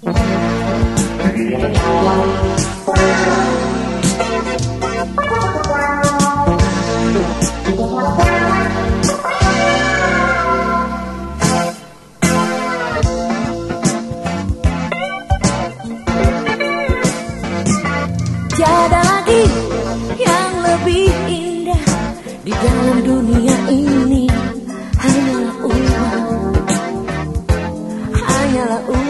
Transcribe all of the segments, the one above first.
Tiada lagi yang lebih indah di dalam dunia ini hanyalah uang, hanyalah uang.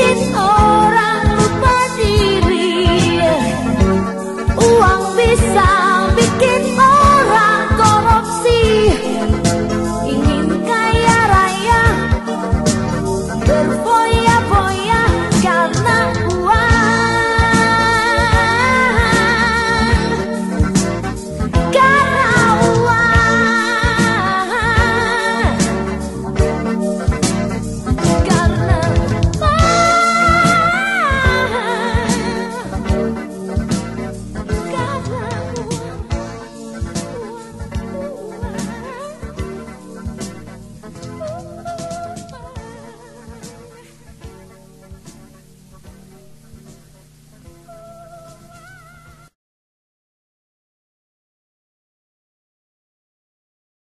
oh